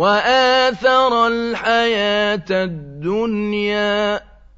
وَآثَرَ الْحَيَاةَ الدُّنْيَا.